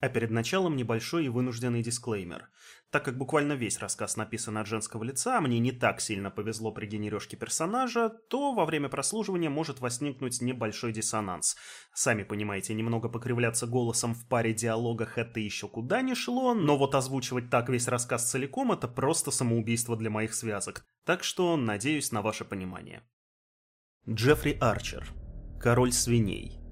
А перед началом небольшой и вынужденный дисклеймер. Так как буквально весь рассказ написан от женского лица, а мне не так сильно повезло при генережке персонажа, то во время прослушивания может возникнуть небольшой диссонанс. Сами понимаете, немного покривляться голосом в паре диалогах это еще куда не шло, но вот озвучивать так весь рассказ целиком это просто самоубийство для моих связок. Так что надеюсь на ваше понимание. Джеффри Арчер. Король свиней.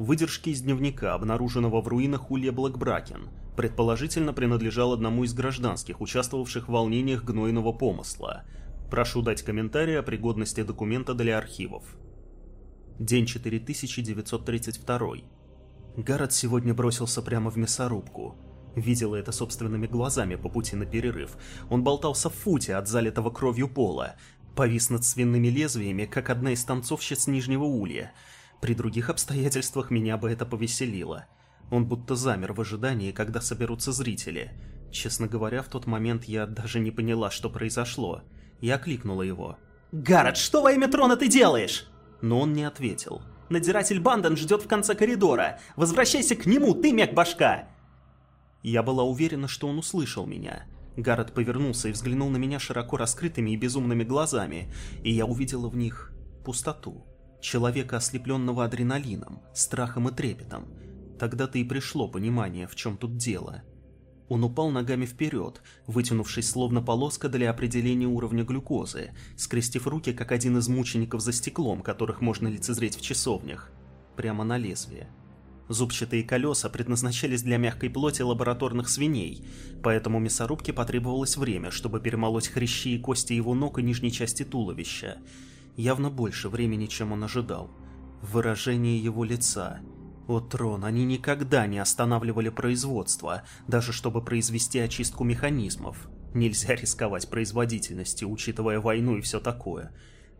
Выдержки из дневника, обнаруженного в руинах Улья Блэкбракен, предположительно принадлежал одному из гражданских, участвовавших в волнениях гнойного помысла. Прошу дать комментарий о пригодности документа для архивов. День 4932. Гаррет сегодня бросился прямо в мясорубку. Видела это собственными глазами по пути на перерыв. Он болтался в футе от залитого кровью пола, повис над свиными лезвиями, как одна из танцовщиц Нижнего Улья – при других обстоятельствах меня бы это повеселило. Он будто замер в ожидании, когда соберутся зрители. Честно говоря, в тот момент я даже не поняла, что произошло. Я кликнула его. «Гаррет, что во имя трона ты делаешь?» Но он не ответил. «Надзиратель Банден ждет в конце коридора. Возвращайся к нему, ты мег-башка!» Я была уверена, что он услышал меня. Гаррет повернулся и взглянул на меня широко раскрытыми и безумными глазами, и я увидела в них пустоту человека, ослепленного адреналином, страхом и трепетом. Тогда-то и пришло понимание, в чем тут дело. Он упал ногами вперед, вытянувшись словно полоска для определения уровня глюкозы, скрестив руки, как один из мучеников за стеклом, которых можно лицезреть в часовнях, прямо на лезвие. Зубчатые колеса предназначались для мягкой плоти лабораторных свиней, поэтому мясорубке потребовалось время, чтобы перемолоть хрящи и кости его ног и нижней части туловища, явно больше времени, чем он ожидал. Выражение его лица. О, Трон, они никогда не останавливали производство, даже чтобы произвести очистку механизмов. Нельзя рисковать производительностью, учитывая войну и все такое.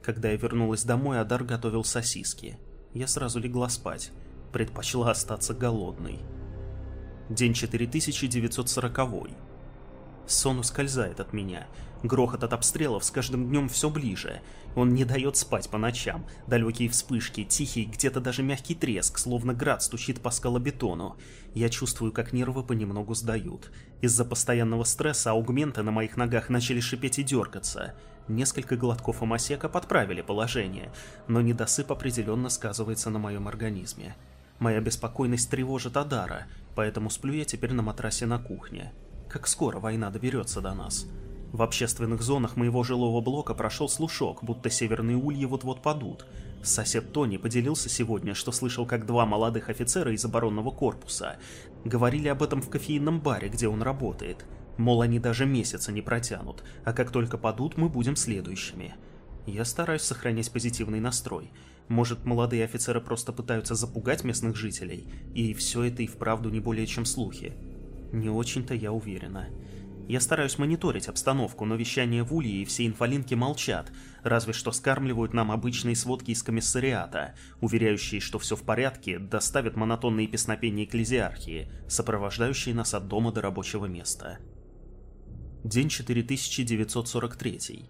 Когда я вернулась домой, Адар готовил сосиски. Я сразу легла спать. Предпочла остаться голодной. День 4940. Сон ускользает от меня. Грохот от обстрелов с каждым днем все ближе. Он не дает спать по ночам. Далекие вспышки, тихий, где-то даже мягкий треск, словно град стучит по скалобетону. Я чувствую, как нервы понемногу сдают. Из-за постоянного стресса аугменты на моих ногах начали шипеть и дергаться. Несколько глотков амасека подправили положение, но недосып определенно сказывается на моем организме. Моя беспокойность тревожит Адара, поэтому сплю я теперь на матрасе на кухне. Как скоро война доберется до нас? В общественных зонах моего жилого блока прошел слушок, будто северные ульи вот-вот падут. Сосед Тони поделился сегодня, что слышал, как два молодых офицера из оборонного корпуса говорили об этом в кофейном баре, где он работает. Мол, они даже месяца не протянут, а как только падут, мы будем следующими. Я стараюсь сохранять позитивный настрой. Может, молодые офицеры просто пытаются запугать местных жителей, и все это и вправду не более чем слухи. Не очень-то я уверена. Я стараюсь мониторить обстановку, но вещания в Улье и все инфолинки молчат, разве что скармливают нам обычные сводки из комиссариата, уверяющие, что все в порядке, доставят монотонные песнопения экклезиархии, сопровождающие нас от дома до рабочего места. День 4943.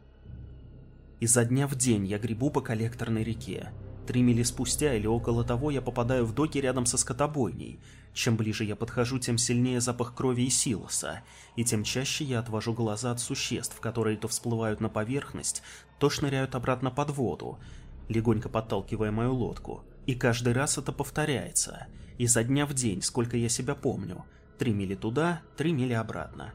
Изо дня в день я гребу по коллекторной реке. Три мили спустя или около того я попадаю в доки рядом со скотобойней, чем ближе я подхожу, тем сильнее запах крови и силоса, и тем чаще я отвожу глаза от существ, которые то всплывают на поверхность, то шныряют обратно под воду, легонько подталкивая мою лодку. И каждый раз это повторяется, изо дня в день, сколько я себя помню. Три мили туда, три мили обратно.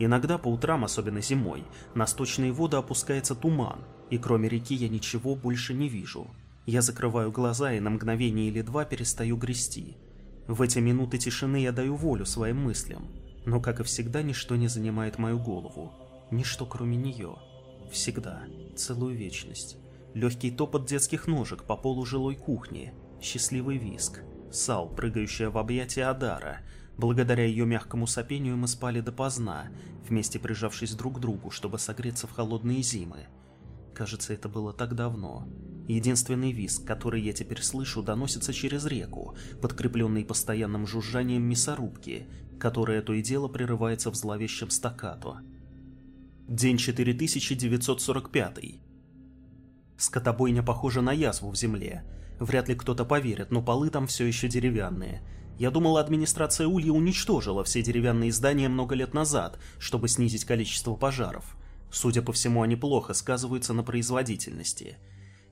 Иногда по утрам, особенно зимой, на сточные воды опускается туман, и кроме реки я ничего больше не вижу. Я закрываю глаза и на мгновение или два перестаю грести. В эти минуты тишины я даю волю своим мыслям, но, как и всегда, ничто не занимает мою голову. Ничто, кроме нее. Всегда. Целую вечность. Легкий топот детских ножек по полу жилой кухни. Счастливый виск. Сал, прыгающая в объятия Адара. Благодаря ее мягкому сопению мы спали допоздна, вместе прижавшись друг к другу, чтобы согреться в холодные зимы. Кажется, это было так давно. Единственный визг, который я теперь слышу, доносится через реку, подкрепленный постоянным жужжанием мясорубки, которая то и дело прерывается в зловещем стаккато. День 4945. Скотобойня похожа на язву в земле. Вряд ли кто-то поверит, но полы там все еще деревянные. Я думала, администрация Улья уничтожила все деревянные здания много лет назад, чтобы снизить количество пожаров. Судя по всему, они плохо сказываются на производительности.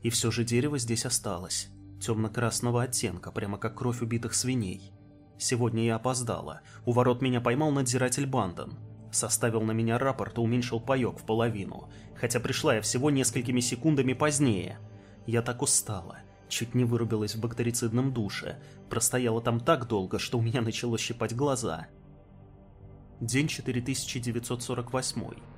И все же дерево здесь осталось. Темно-красного оттенка, прямо как кровь убитых свиней. Сегодня я опоздала. У ворот меня поймал надзиратель Бандон. Составил на меня рапорт и уменьшил паёк в половину, хотя пришла я всего несколькими секундами позднее. Я так устала. Чуть не вырубилась в бактерицидном душе. Простояла там так долго, что у меня начало щипать глаза. День 4948.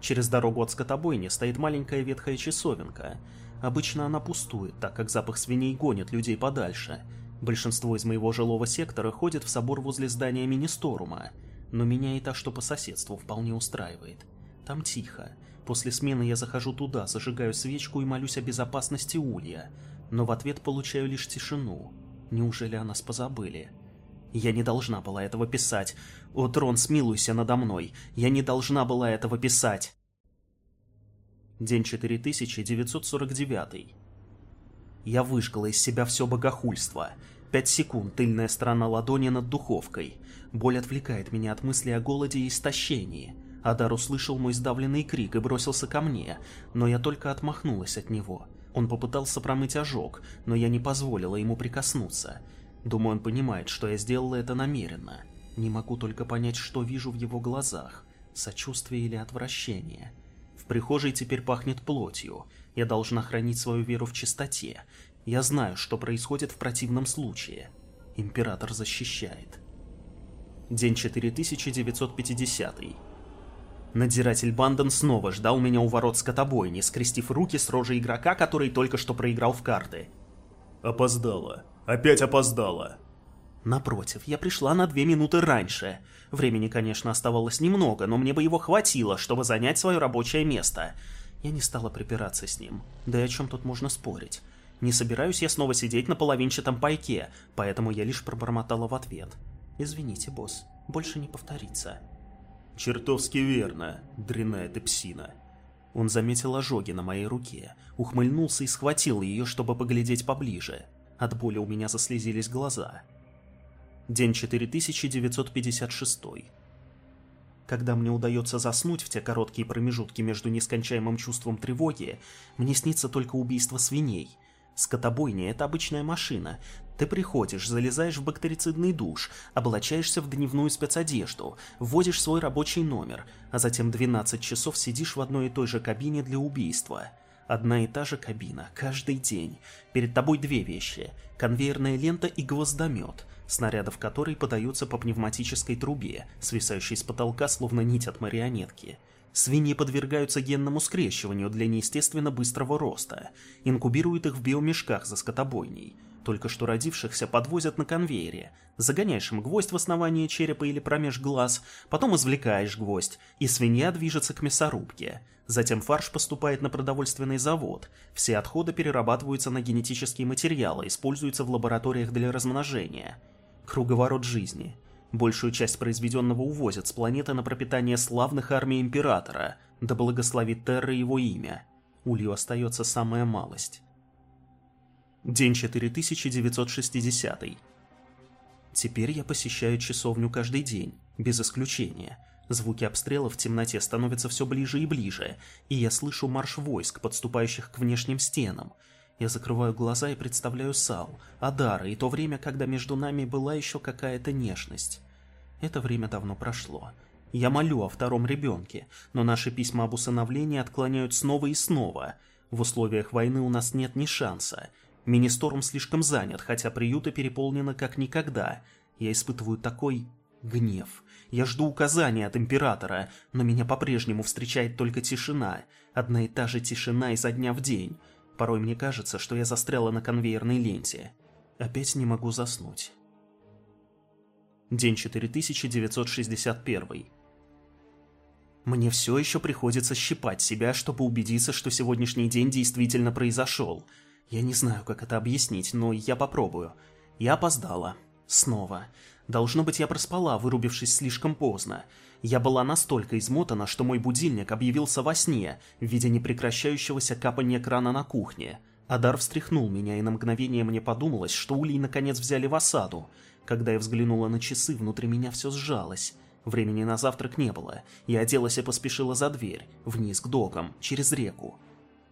Через дорогу от скотобойни стоит маленькая ветхая часовенка. Обычно она пустует, так как запах свиней гонит людей подальше. Большинство из моего жилого сектора ходит в собор возле здания Министорума, но меня и та, что по соседству, вполне устраивает. Там тихо. После смены я захожу туда, зажигаю свечку и молюсь о безопасности Улья, но в ответ получаю лишь тишину. Неужели о нас позабыли? Я не должна была этого писать. О, Трон, смилуйся надо мной. Я не должна была этого писать. День 4949. Я выжгла из себя все богохульство. Пять секунд тыльная сторона ладони над духовкой. Боль отвлекает меня от мысли о голоде и истощении. Адар услышал мой сдавленный крик и бросился ко мне, но я только отмахнулась от него. Он попытался промыть ожог, но я не позволила ему прикоснуться. Думаю, он понимает, что я сделала это намеренно. Не могу только понять, что вижу в его глазах. Сочувствие или отвращение. В прихожей теперь пахнет плотью. Я должна хранить свою веру в чистоте. Я знаю, что происходит в противном случае. Император защищает. День 4950. Надзиратель Бандон снова ждал меня у ворот скотобойни, скрестив руки с рожей игрока, который только что проиграл в карты. Опоздала. Опять опоздала. Напротив, я пришла на две минуты раньше. Времени, конечно, оставалось немного, но мне бы его хватило, чтобы занять свое рабочее место. Я не стала припираться с ним. Да и о чем тут можно спорить? Не собираюсь я снова сидеть на половинчатом пайке, поэтому я лишь пробормотала в ответ. «Извините, босс, больше не повторится». «Чертовски верно, дрянная ты псина». Он заметил ожоги на моей руке, ухмыльнулся и схватил ее, чтобы поглядеть поближе. От боли у меня заслезились глаза. День 4956. Когда мне удается заснуть в те короткие промежутки между нескончаемым чувством тревоги, мне снится только убийство свиней. Скотобойня — это обычная машина. Ты приходишь, залезаешь в бактерицидный душ, облачаешься в дневную спецодежду, вводишь свой рабочий номер, а затем 12 часов сидишь в одной и той же кабине для убийства — Одна и та же кабина, каждый день. Перед тобой две вещи. Конвейерная лента и гвоздомет, снаряды в которой подаются по пневматической трубе, свисающей с потолка, словно нить от марионетки. Свиньи подвергаются генному скрещиванию для неестественно быстрого роста. Инкубируют их в биомешках за скотобойней. Только что родившихся подвозят на конвейере. Загоняешь им гвоздь в основание черепа или промеж глаз, потом извлекаешь гвоздь, и свинья движется к мясорубке. Затем фарш поступает на продовольственный завод. Все отходы перерабатываются на генетические материалы, используются в лабораториях для размножения. Круговорот жизни. Большую часть произведенного увозят с планеты на пропитание славных армий Императора, да благословит Терра его имя. Улью остается самая малость. День 4960. Теперь я посещаю часовню каждый день, без исключения. Звуки обстрелов в темноте становятся все ближе и ближе, и я слышу марш войск, подступающих к внешним стенам. Я закрываю глаза и представляю Сал, Адара и то время, когда между нами была еще какая-то нежность. Это время давно прошло. Я молю о втором ребенке, но наши письма об усыновлении отклоняют снова и снова. В условиях войны у нас нет ни шанса. Министорум слишком занят, хотя приюты переполнены как никогда. Я испытываю такой гнев. Я жду указания от Императора, но меня по-прежнему встречает только тишина. Одна и та же тишина изо дня в день. Порой мне кажется, что я застряла на конвейерной ленте. Опять не могу заснуть. День 4961. Мне все еще приходится щипать себя, чтобы убедиться, что сегодняшний день действительно произошел. Я не знаю, как это объяснить, но я попробую. Я опоздала. Снова. Должно быть, я проспала, вырубившись слишком поздно. Я была настолько измотана, что мой будильник объявился во сне, в виде непрекращающегося капания крана на кухне. Адар встряхнул меня, и на мгновение мне подумалось, что улей наконец взяли в осаду. Когда я взглянула на часы, внутри меня все сжалось. Времени на завтрак не было. Я оделась и поспешила за дверь, вниз к докам, через реку.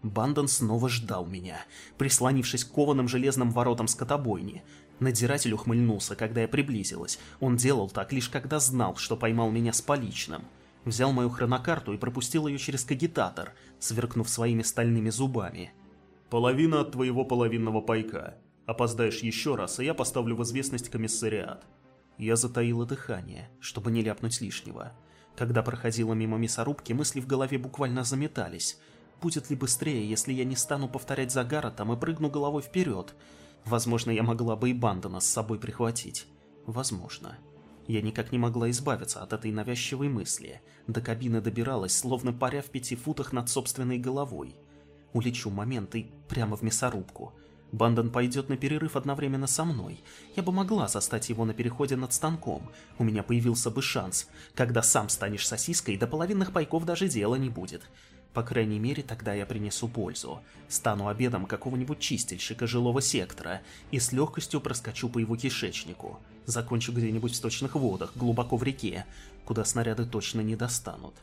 Бандон снова ждал меня, прислонившись к кованым железным воротам скотобойни. Надзиратель ухмыльнулся, когда я приблизилась. Он делал так лишь когда знал, что поймал меня с поличным. Взял мою хронокарту и пропустил ее через кагитатор, сверкнув своими стальными зубами. Половина от твоего половинного пайка. Опоздаешь еще раз, и я поставлю в известность комиссариат. Я затаила дыхание, чтобы не ляпнуть лишнего. Когда проходила мимо мясорубки, мысли в голове буквально заметались. Будет ли быстрее, если я не стану повторять за Гаротом и прыгну головой вперед? Возможно, я могла бы и Бандона с собой прихватить. Возможно. Я никак не могла избавиться от этой навязчивой мысли. До кабины добиралась, словно паря в пяти футах над собственной головой. Улечу момент и прямо в мясорубку. Бандон пойдет на перерыв одновременно со мной. Я бы могла застать его на переходе над станком. У меня появился бы шанс. Когда сам станешь сосиской, до половинных пайков даже дела не будет. По крайней мере, тогда я принесу пользу. Стану обедом какого-нибудь чистильщика жилого сектора и с легкостью проскочу по его кишечнику. Закончу где-нибудь в сточных водах, глубоко в реке, куда снаряды точно не достанут.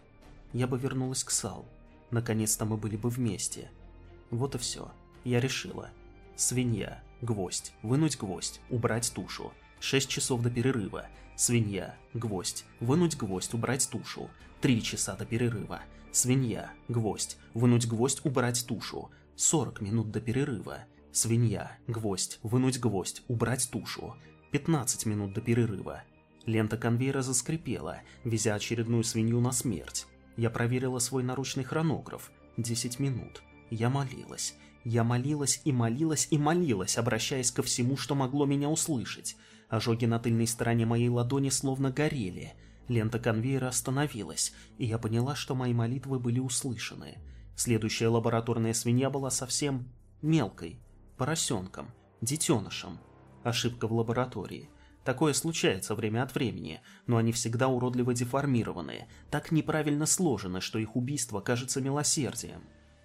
Я бы вернулась к Сал. Наконец-то мы были бы вместе. Вот и все. Я решила. Свинья. Гвоздь. Вынуть гвоздь. Убрать тушу. 6 часов до перерыва. Свинья. Гвоздь. Вынуть гвоздь. Убрать тушу. 3 часа до перерыва. Свинья. Гвоздь. Вынуть гвоздь. Убрать тушу. 40 минут до перерыва. Свинья. Гвоздь. Вынуть гвоздь. Убрать тушу. 15 минут до перерыва. Лента конвейера заскрипела, везя очередную свинью на смерть. Я проверила свой наручный хронограф. 10 минут. Я молилась. Я молилась и молилась и молилась, обращаясь ко всему, что могло меня услышать. Ожоги на тыльной стороне моей ладони словно горели. Лента конвейера остановилась, и я поняла, что мои молитвы были услышаны. Следующая лабораторная свинья была совсем мелкой, поросенком, детенышем. Ошибка в лаборатории. Такое случается время от времени, но они всегда уродливо деформированы, так неправильно сложены, что их убийство кажется милосердием.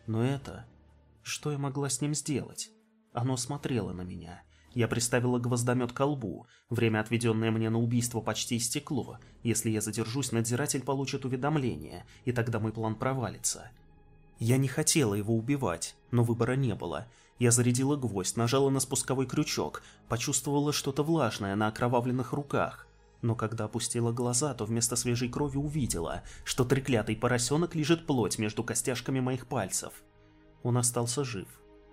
Но это... Что я могла с ним сделать? Оно смотрело на меня. Я приставила гвоздомет к лбу. Время, отведенное мне на убийство, почти истекло. Если я задержусь, надзиратель получит уведомление, и тогда мой план провалится. Я не хотела его убивать, но выбора не было. Я зарядила гвоздь, нажала на спусковой крючок, почувствовала что-то влажное на окровавленных руках. Но когда опустила глаза, то вместо свежей крови увидела, что треклятый поросенок лежит плоть между костяшками моих пальцев. Он остался жив.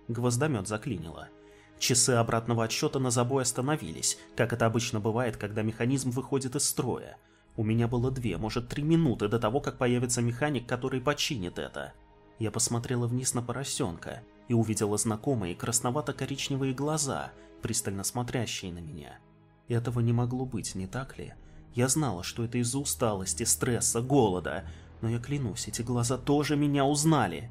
Гвоздомет заклинило. Часы обратного отсчета на забой остановились, как это обычно бывает, когда механизм выходит из строя. У меня было две, может три минуты до того, как появится механик, который починит это. Я посмотрела вниз на поросенка и увидела знакомые красновато-коричневые глаза, пристально смотрящие на меня. Этого не могло быть, не так ли? Я знала, что это из-за усталости, стресса, голода, но я клянусь, эти глаза тоже меня узнали.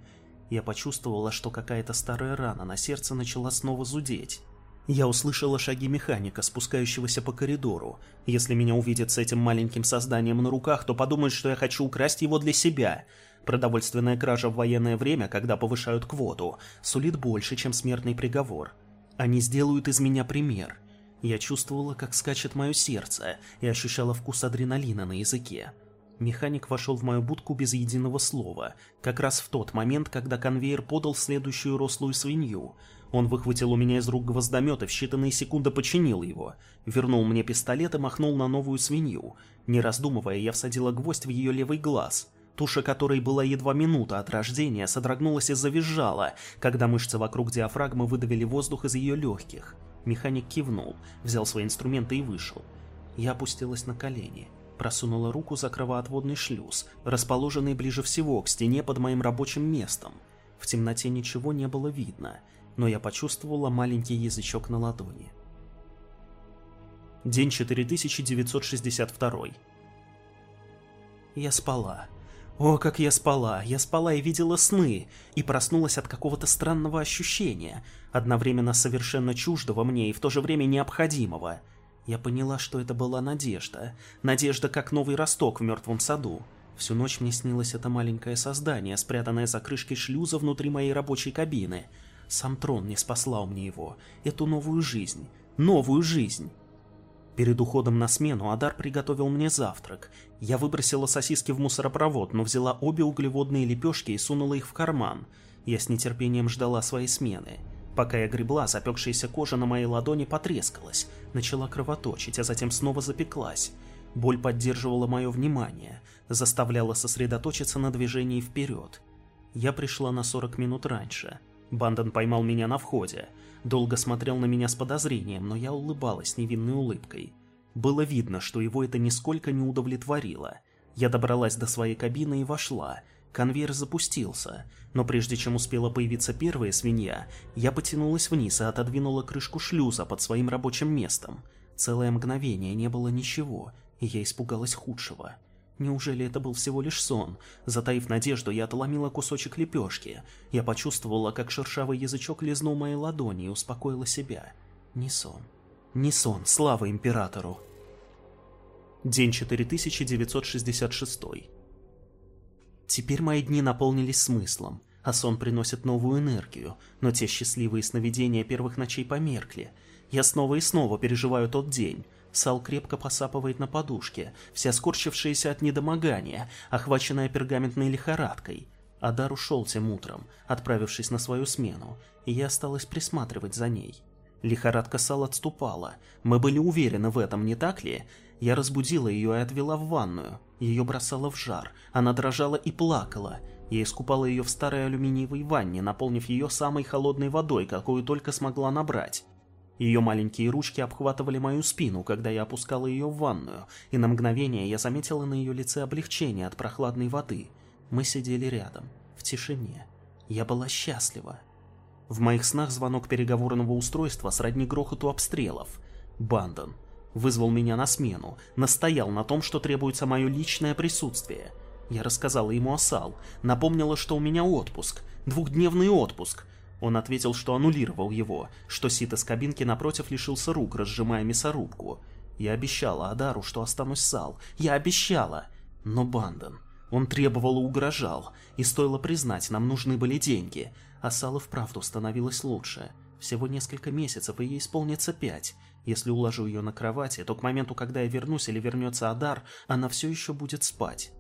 Я почувствовала, что какая-то старая рана на сердце начала снова зудеть. Я услышала шаги механика, спускающегося по коридору. Если меня увидят с этим маленьким созданием на руках, то подумают, что я хочу украсть его для себя. Продовольственная кража в военное время, когда повышают квоту, сулит больше, чем смертный приговор. Они сделают из меня пример. Я чувствовала, как скачет мое сердце, и ощущала вкус адреналина на языке. Механик вошел в мою будку без единого слова, как раз в тот момент, когда конвейер подал следующую рослую свинью. Он выхватил у меня из рук гвоздомет и в считанные секунды починил его. Вернул мне пистолет и махнул на новую свинью. Не раздумывая, я всадила гвоздь в ее левый глаз. Туша которой была едва минута от рождения, содрогнулась и завизжала, когда мышцы вокруг диафрагмы выдавили воздух из ее легких. Механик кивнул, взял свои инструменты и вышел. Я опустилась на колени просунула руку за кровоотводный шлюз, расположенный ближе всего к стене под моим рабочим местом. В темноте ничего не было видно, но я почувствовала маленький язычок на ладони. День 4962. Я спала. О, как я спала! Я спала и видела сны, и проснулась от какого-то странного ощущения, одновременно совершенно чуждого мне и в то же время необходимого – я поняла, что это была надежда. Надежда, как новый росток в мертвом саду. Всю ночь мне снилось это маленькое создание, спрятанное за крышкой шлюза внутри моей рабочей кабины. Сам трон не спаслал мне его, эту новую жизнь, новую жизнь. Перед уходом на смену Адар приготовил мне завтрак. Я выбросила сосиски в мусоропровод, но взяла обе углеводные лепешки и сунула их в карман. Я с нетерпением ждала своей смены. Пока я гребла, запекшаяся кожа на моей ладони потрескалась, начала кровоточить, а затем снова запеклась. Боль поддерживала мое внимание, заставляла сосредоточиться на движении вперед. Я пришла на 40 минут раньше. Бандон поймал меня на входе. Долго смотрел на меня с подозрением, но я улыбалась невинной улыбкой. Было видно, что его это нисколько не удовлетворило. Я добралась до своей кабины и вошла. Конвейер запустился, но прежде чем успела появиться первая свинья, я потянулась вниз и отодвинула крышку шлюза под своим рабочим местом. Целое мгновение не было ничего, и я испугалась худшего. Неужели это был всего лишь сон? Затаив надежду, я отломила кусочек лепешки. Я почувствовала, как шершавый язычок лизнул мои ладони и успокоила себя. Не сон. Не сон, слава императору. День 4966. Теперь мои дни наполнились смыслом, а сон приносит новую энергию, но те счастливые сновидения первых ночей померкли. Я снова и снова переживаю тот день. Сал крепко посапывает на подушке, вся скорчившаяся от недомогания, охваченная пергаментной лихорадкой. Адар ушел тем утром, отправившись на свою смену, и я осталась присматривать за ней. Лихорадка Сал отступала. Мы были уверены в этом, не так ли? Я разбудила ее и отвела в ванную. Ее бросало в жар. Она дрожала и плакала. Я искупала ее в старой алюминиевой ванне, наполнив ее самой холодной водой, какую только смогла набрать. Ее маленькие ручки обхватывали мою спину, когда я опускала ее в ванную, и на мгновение я заметила на ее лице облегчение от прохладной воды. Мы сидели рядом, в тишине. Я была счастлива. В моих снах звонок переговорного устройства сродни грохоту обстрелов. Бандон вызвал меня на смену, настоял на том, что требуется мое личное присутствие. Я рассказала ему о Сал, напомнила, что у меня отпуск, двухдневный отпуск. Он ответил, что аннулировал его, что Сит из кабинки напротив лишился рук, разжимая мясорубку. Я обещала Адару, что останусь Сал. Я обещала! Но Бандон... Он требовал и угрожал, и стоило признать, нам нужны были деньги, а Сал и вправду становилось лучше. Всего несколько месяцев, и ей исполнится пять. Если уложу ее на кровати, то к моменту, когда я вернусь или вернется Адар, она все еще будет спать.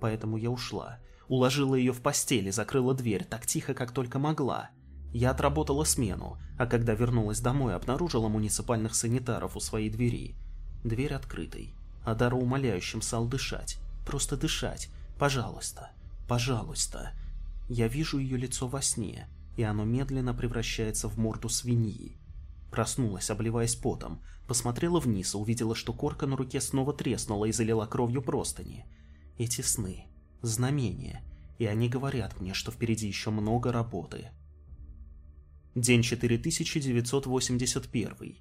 Поэтому я ушла. Уложила ее в постели, закрыла дверь так тихо, как только могла. Я отработала смену, а когда вернулась домой, обнаружила муниципальных санитаров у своей двери. Дверь открытой. Адара умоляющим стал дышать. Просто дышать. Пожалуйста. Пожалуйста. Я вижу ее лицо во сне, и оно медленно превращается в морду свиньи. Проснулась, обливаясь потом, посмотрела вниз и увидела, что корка на руке снова треснула и залила кровью простыни. Эти сны. Знамения. И они говорят мне, что впереди еще много работы. День 4981.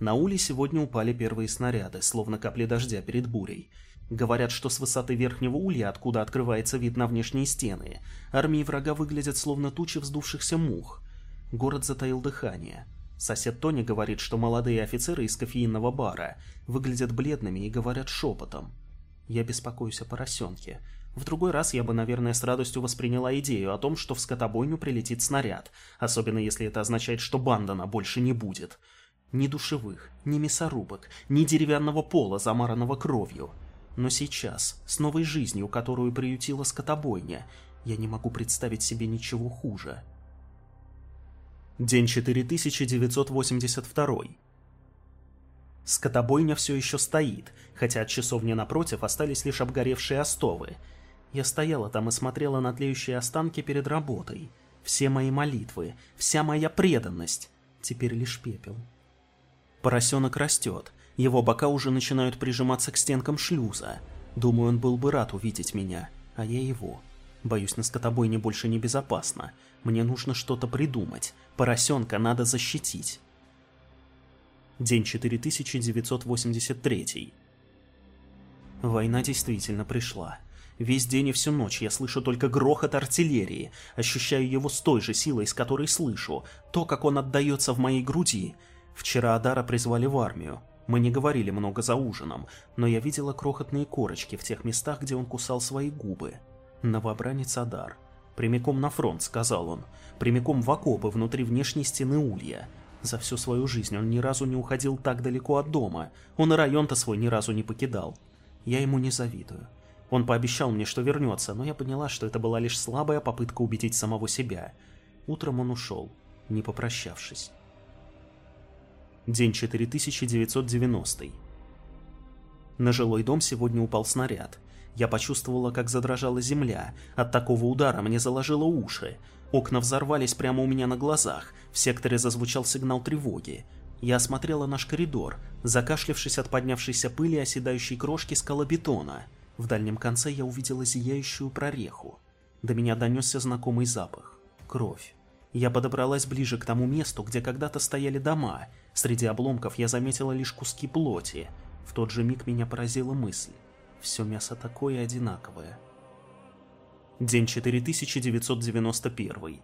На уле сегодня упали первые снаряды, словно капли дождя перед бурей. Говорят, что с высоты верхнего улья, откуда открывается вид на внешние стены, армии врага выглядят словно тучи вздувшихся мух. Город затаил дыхание. Сосед Тони говорит, что молодые офицеры из кофеинного бара выглядят бледными и говорят шепотом. Я беспокоюсь о поросенке. В другой раз я бы, наверное, с радостью восприняла идею о том, что в скотобойню прилетит снаряд, особенно если это означает, что Бандана больше не будет. Ни душевых, ни мясорубок, ни деревянного пола, замаранного кровью. Но сейчас, с новой жизнью, которую приютила скотобойня, я не могу представить себе ничего хуже. День 4982. Скотобойня все еще стоит, хотя от часовни напротив остались лишь обгоревшие остовы. Я стояла там и смотрела на тлеющие останки перед работой. Все мои молитвы, вся моя преданность. Теперь лишь пепел. Поросенок растет, его бока уже начинают прижиматься к стенкам шлюза. Думаю, он был бы рад увидеть меня, а я его. Боюсь, на скотобойне больше небезопасно. Мне нужно что-то придумать. Поросенка надо защитить. День 4983. Война действительно пришла. Весь день и всю ночь я слышу только грохот артиллерии, ощущаю его с той же силой, с которой слышу, то, как он отдается в моей груди. Вчера Адара призвали в армию. Мы не говорили много за ужином, но я видела крохотные корочки в тех местах, где он кусал свои губы. Новобранец Адар. Прямиком на фронт, сказал он. Прямиком в окопы внутри внешней стены улья. За всю свою жизнь он ни разу не уходил так далеко от дома. Он и район-то свой ни разу не покидал. Я ему не завидую. Он пообещал мне, что вернется, но я поняла, что это была лишь слабая попытка убедить самого себя. Утром он ушел, не попрощавшись. День 4990. На жилой дом сегодня упал снаряд. Я почувствовала, как задрожала земля. От такого удара мне заложило уши. Окна взорвались прямо у меня на глазах. В секторе зазвучал сигнал тревоги. Я осмотрела наш коридор, закашлявшись от поднявшейся пыли и оседающей крошки скалобетона. В дальнем конце я увидела зияющую прореху. До меня донесся знакомый запах. Кровь. Я подобралась ближе к тому месту, где когда-то стояли дома. Среди обломков я заметила лишь куски плоти. В тот же миг меня поразила мысль. Все мясо такое одинаковое. День 4991.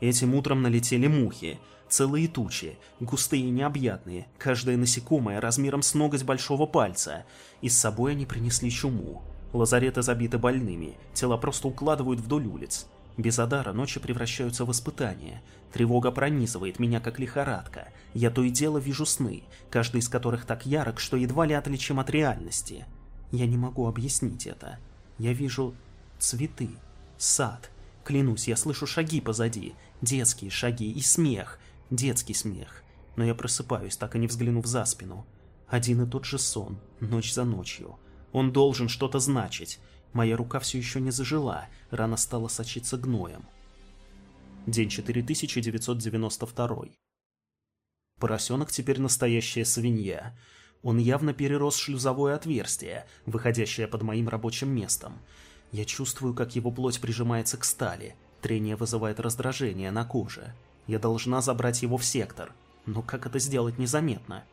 Этим утром налетели мухи. Целые тучи, густые и необъятные, каждое насекомое размером с ноготь большого пальца. И с собой они принесли чуму. Лазареты забиты больными, тела просто укладывают вдоль улиц. Без Адара ночи превращаются в испытания. Тревога пронизывает меня, как лихорадка. Я то и дело вижу сны, каждый из которых так ярок, что едва ли отличим от реальности. Я не могу объяснить это. Я вижу цветы, сад. Клянусь, я слышу шаги позади, детские шаги и смех, детский смех. Но я просыпаюсь, так и не взглянув за спину. Один и тот же сон, ночь за ночью. Он должен что-то значить. Моя рука все еще не зажила, рана стала сочиться гноем. День 4992. Поросенок теперь настоящая свинья. Он явно перерос шлюзовое отверстие, выходящее под моим рабочим местом. Я чувствую, как его плоть прижимается к стали. Трение вызывает раздражение на коже. Я должна забрать его в сектор. Но как это сделать незаметно?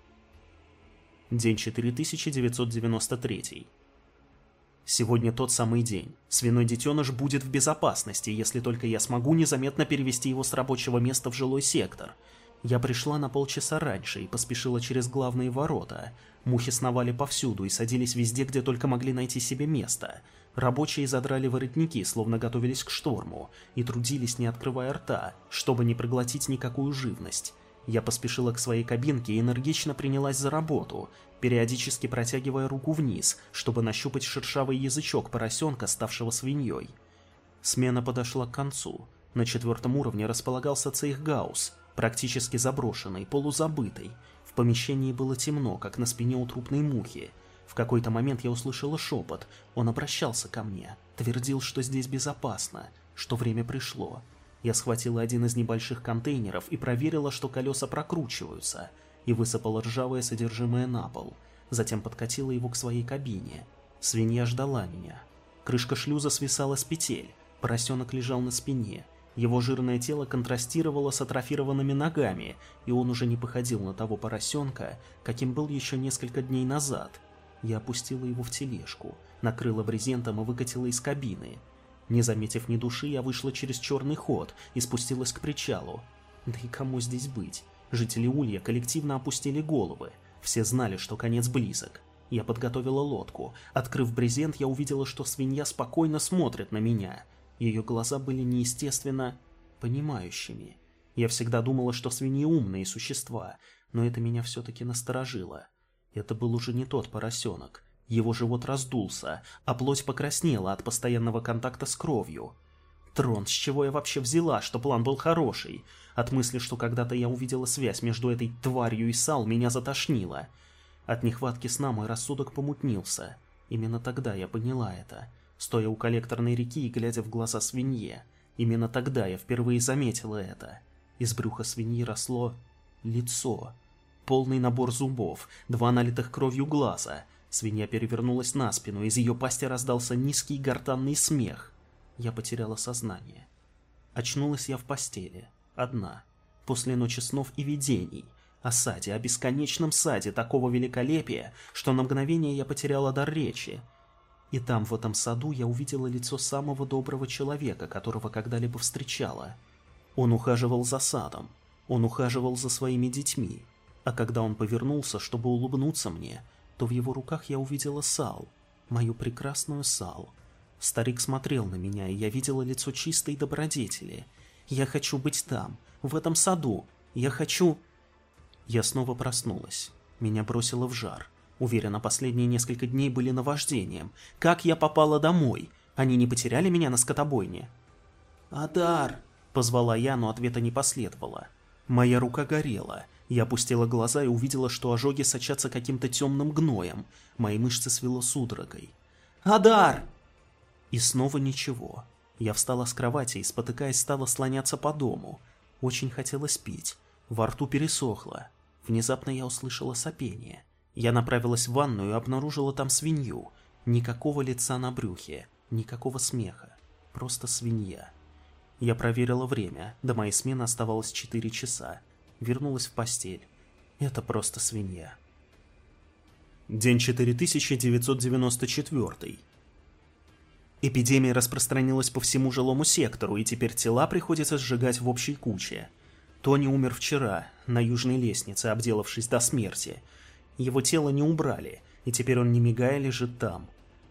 День 4993. Сегодня тот самый день. Свиной детеныш будет в безопасности, если только я смогу незаметно перевести его с рабочего места в жилой сектор. Я пришла на полчаса раньше и поспешила через главные ворота. Мухи сновали повсюду и садились везде, где только могли найти себе место. Рабочие задрали воротники, словно готовились к шторму, и трудились, не открывая рта, чтобы не проглотить никакую живность. Я поспешила к своей кабинке и энергично принялась за работу, периодически протягивая руку вниз, чтобы нащупать шершавый язычок поросенка, ставшего свиньей. Смена подошла к концу. На четвертом уровне располагался цейхгаус, практически заброшенный, полузабытый. В помещении было темно, как на спине у трупной мухи, в какой-то момент я услышала шепот. Он обращался ко мне, твердил, что здесь безопасно, что время пришло. Я схватила один из небольших контейнеров и проверила, что колеса прокручиваются, и высыпала ржавое содержимое на пол. Затем подкатила его к своей кабине. Свинья ждала меня. Крышка шлюза свисала с петель, поросенок лежал на спине. Его жирное тело контрастировало с атрофированными ногами, и он уже не походил на того поросенка, каким был еще несколько дней назад. Я опустила его в тележку, накрыла брезентом и выкатила из кабины. Не заметив ни души, я вышла через черный ход и спустилась к причалу. Да и кому здесь быть? Жители Улья коллективно опустили головы. Все знали, что конец близок. Я подготовила лодку. Открыв брезент, я увидела, что свинья спокойно смотрит на меня. Ее глаза были неестественно понимающими. Я всегда думала, что свиньи умные существа, но это меня все-таки насторожило. Это был уже не тот поросенок. Его живот раздулся, а плоть покраснела от постоянного контакта с кровью. Трон, с чего я вообще взяла, что план был хороший? От мысли, что когда-то я увидела связь между этой тварью и Сал, меня затошнило. От нехватки сна мой рассудок помутнился. Именно тогда я поняла это, стоя у коллекторной реки и глядя в глаза свинье. Именно тогда я впервые заметила это. Из брюха свиньи росло лицо полный набор зубов, два налитых кровью глаза. Свинья перевернулась на спину, из ее пасти раздался низкий гортанный смех. Я потеряла сознание. Очнулась я в постели, одна, после ночи снов и видений, о саде, о бесконечном саде такого великолепия, что на мгновение я потеряла дар речи. И там, в этом саду, я увидела лицо самого доброго человека, которого когда-либо встречала. Он ухаживал за садом, он ухаживал за своими детьми, а когда он повернулся, чтобы улыбнуться мне, то в его руках я увидела Сал, мою прекрасную Сал. Старик смотрел на меня, и я видела лицо чистой добродетели. Я хочу быть там, в этом саду. Я хочу... Я снова проснулась. Меня бросило в жар. Уверена, последние несколько дней были наваждением. Как я попала домой? Они не потеряли меня на скотобойне? «Адар!» — позвала я, но ответа не последовало. Моя рука горела. Я опустила глаза и увидела, что ожоги сочатся каким-то темным гноем. Мои мышцы свело судорогой. «Адар!» И снова ничего. Я встала с кровати и, спотыкаясь, стала слоняться по дому. Очень хотелось пить. Во рту пересохло. Внезапно я услышала сопение. Я направилась в ванную и обнаружила там свинью. Никакого лица на брюхе, никакого смеха. Просто свинья. Я проверила время. До моей смены оставалось 4 часа. Вернулась в постель. Это просто свинья. День 4994. Эпидемия распространилась по всему жилому сектору, и теперь тела приходится сжигать в общей куче. Тони умер вчера, на южной лестнице, обделавшись до смерти. Его тело не убрали, и теперь он не мигая лежит там.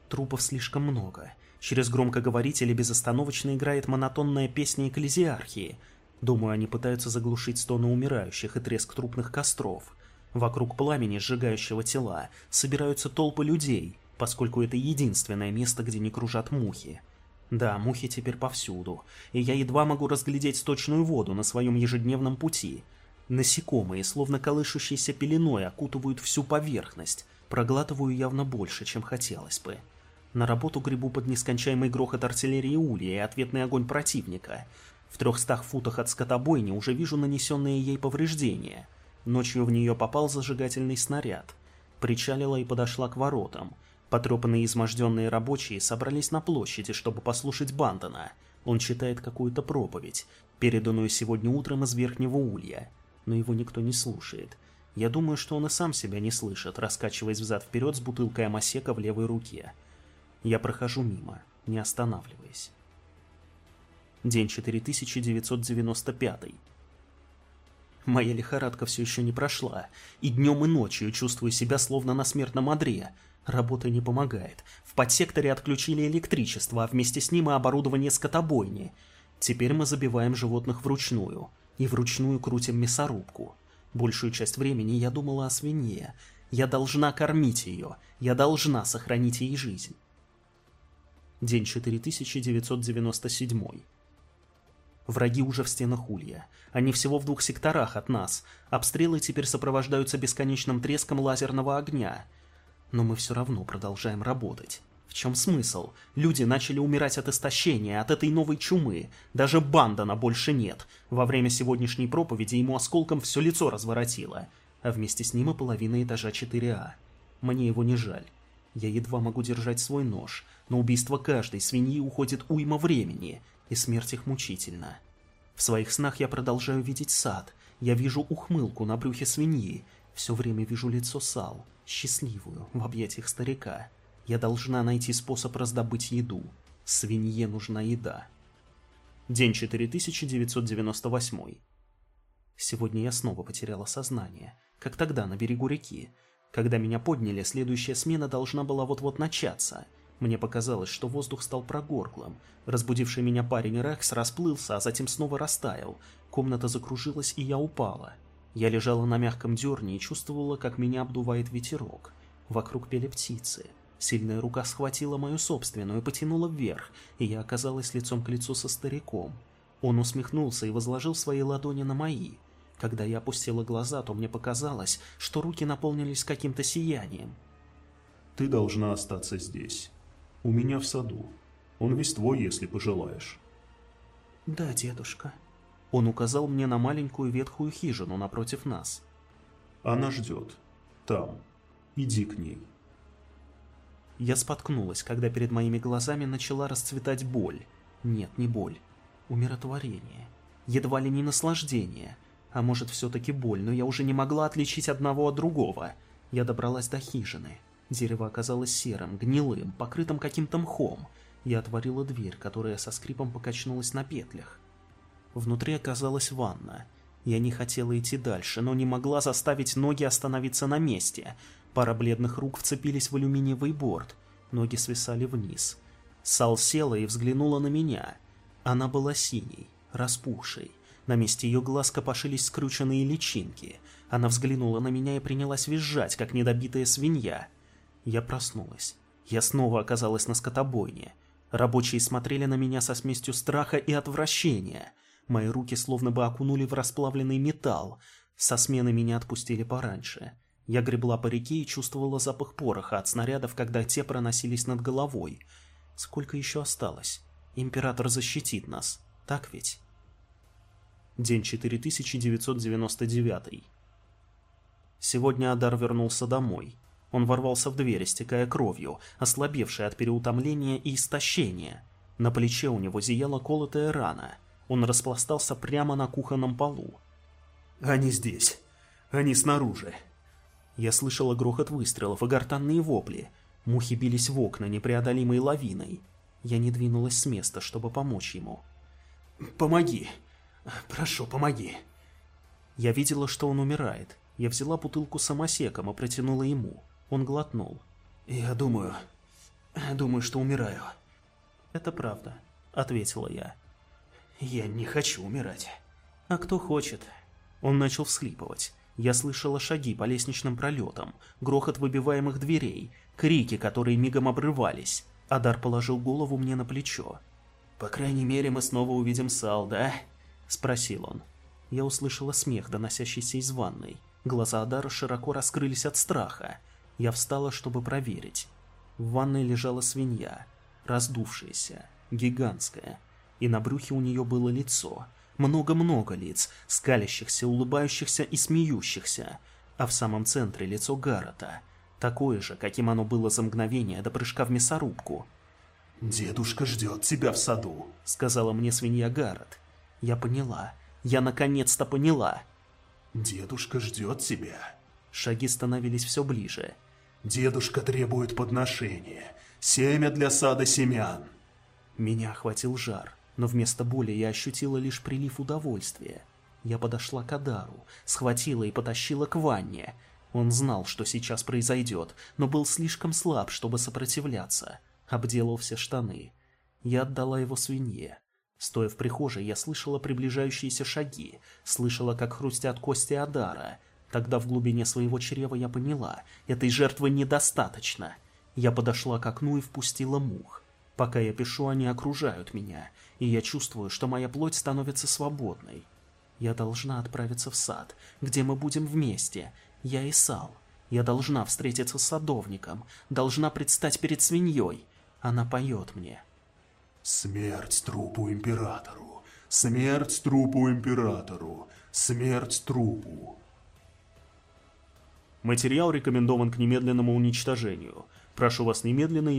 Трупов слишком много. Через громкоговорители безостановочно играет монотонная песня экклезиархии. Думаю, они пытаются заглушить стоны умирающих и треск трупных костров. Вокруг пламени, сжигающего тела, собираются толпы людей, поскольку это единственное место, где не кружат мухи. Да, мухи теперь повсюду, и я едва могу разглядеть сточную воду на своем ежедневном пути. Насекомые, словно колышущейся пеленой, окутывают всю поверхность. Проглатываю явно больше, чем хотелось бы. На работу грибу под нескончаемый грохот артиллерии Улья и ответный огонь противника. В трехстах футах от скотобойни уже вижу нанесенные ей повреждения. Ночью в нее попал зажигательный снаряд. Причалила и подошла к воротам. Потрепанные изможденные рабочие собрались на площади, чтобы послушать Бандона. Он читает какую-то проповедь, переданную сегодня утром из Верхнего Улья. Но его никто не слушает. Я думаю, что он и сам себя не слышит, раскачиваясь взад-вперед с бутылкой амасека в левой руке. Я прохожу мимо, не останавливаясь. День 4995. Моя лихорадка все еще не прошла, и днем и ночью чувствую себя словно на смертном одре – Работа не помогает. В подсекторе отключили электричество, а вместе с ним и оборудование скотобойни. Теперь мы забиваем животных вручную. И вручную крутим мясорубку. Большую часть времени я думала о свинье. Я должна кормить ее. Я должна сохранить ей жизнь. День 4997. Враги уже в стенах Улья. Они всего в двух секторах от нас. Обстрелы теперь сопровождаются бесконечным треском лазерного огня – но мы все равно продолжаем работать. В чем смысл? Люди начали умирать от истощения, от этой новой чумы. Даже Бандана больше нет. Во время сегодняшней проповеди ему осколком все лицо разворотило. А вместе с ним и половина этажа 4А. Мне его не жаль. Я едва могу держать свой нож. На убийство каждой свиньи уходит уйма времени, и смерть их мучительна. В своих снах я продолжаю видеть сад. Я вижу ухмылку на брюхе свиньи. Все время вижу лицо Сал счастливую в объятиях старика. Я должна найти способ раздобыть еду. Свинье нужна еда. День 4998. Сегодня я снова потеряла сознание, как тогда на берегу реки. Когда меня подняли, следующая смена должна была вот-вот начаться. Мне показалось, что воздух стал прогорклым. Разбудивший меня парень Рекс расплылся, а затем снова растаял. Комната закружилась, и я упала. Я лежала на мягком дерне и чувствовала, как меня обдувает ветерок. Вокруг пели птицы. Сильная рука схватила мою собственную и потянула вверх, и я оказалась лицом к лицу со стариком. Он усмехнулся и возложил свои ладони на мои. Когда я опустила глаза, то мне показалось, что руки наполнились каким-то сиянием. «Ты должна остаться здесь. У меня в саду. Он весь твой, если пожелаешь». «Да, дедушка», он указал мне на маленькую ветхую хижину напротив нас. «Она ждет. Там. Иди к ней». Я споткнулась, когда перед моими глазами начала расцветать боль. Нет, не боль. Умиротворение. Едва ли не наслаждение. А может, все-таки боль, но я уже не могла отличить одного от другого. Я добралась до хижины. Дерево оказалось серым, гнилым, покрытым каким-то мхом. Я отворила дверь, которая со скрипом покачнулась на петлях. Внутри оказалась ванна. Я не хотела идти дальше, но не могла заставить ноги остановиться на месте. Пара бледных рук вцепились в алюминиевый борт. Ноги свисали вниз. Сал села и взглянула на меня. Она была синей, распухшей. На месте ее глаз копошились скрученные личинки. Она взглянула на меня и принялась визжать, как недобитая свинья. Я проснулась. Я снова оказалась на скотобойне. Рабочие смотрели на меня со смесью страха и отвращения. Мои руки словно бы окунули в расплавленный металл. Со смены меня отпустили пораньше. Я гребла по реке и чувствовала запах пороха от снарядов, когда те проносились над головой. Сколько еще осталось? Император защитит нас. Так ведь? День 4999. Сегодня Адар вернулся домой. Он ворвался в дверь, истекая кровью, ослабевший от переутомления и истощения. На плече у него зияла колотая рана. Он распластался прямо на кухонном полу. «Они здесь. Они снаружи». Я слышала грохот выстрелов и гортанные вопли. Мухи бились в окна непреодолимой лавиной. Я не двинулась с места, чтобы помочь ему. «Помоги! Прошу, помоги!» Я видела, что он умирает. Я взяла бутылку самосеком и протянула ему. Он глотнул. «Я думаю... думаю, что умираю». «Это правда», — ответила я. «Я не хочу умирать». «А кто хочет?» Он начал всхлипывать. Я слышала шаги по лестничным пролетам, грохот выбиваемых дверей, крики, которые мигом обрывались. Адар положил голову мне на плечо. «По крайней мере, мы снова увидим Сал, да?» — спросил он. Я услышала смех, доносящийся из ванной. Глаза Адара широко раскрылись от страха. Я встала, чтобы проверить. В ванной лежала свинья, раздувшаяся, гигантская, и на брюхе у нее было лицо. Много-много лиц, скалящихся, улыбающихся и смеющихся. А в самом центре лицо Гаррета, такое же, каким оно было за мгновение до прыжка в мясорубку. «Дедушка ждет тебя в саду», — сказала мне свинья Гаррет. Я поняла. Я наконец-то поняла. «Дедушка ждет тебя». Шаги становились все ближе. «Дедушка требует подношения. Семя для сада семян». Меня охватил жар, но вместо боли я ощутила лишь прилив удовольствия. Я подошла к Адару, схватила и потащила к ванне. Он знал, что сейчас произойдет, но был слишком слаб, чтобы сопротивляться. Обделал все штаны. Я отдала его свинье. Стоя в прихожей, я слышала приближающиеся шаги, слышала, как хрустят кости Адара — Тогда в глубине своего чрева я поняла, этой жертвы недостаточно. Я подошла к окну и впустила мух. Пока я пишу, они окружают меня, и я чувствую, что моя плоть становится свободной. Я должна отправиться в сад, где мы будем вместе, я и Сал. Я должна встретиться с садовником, должна предстать перед свиньей. Она поет мне. «Смерть трупу императору! Смерть трупу императору! Смерть трупу!» Материал рекомендован к немедленному уничтожению. Прошу вас немедленно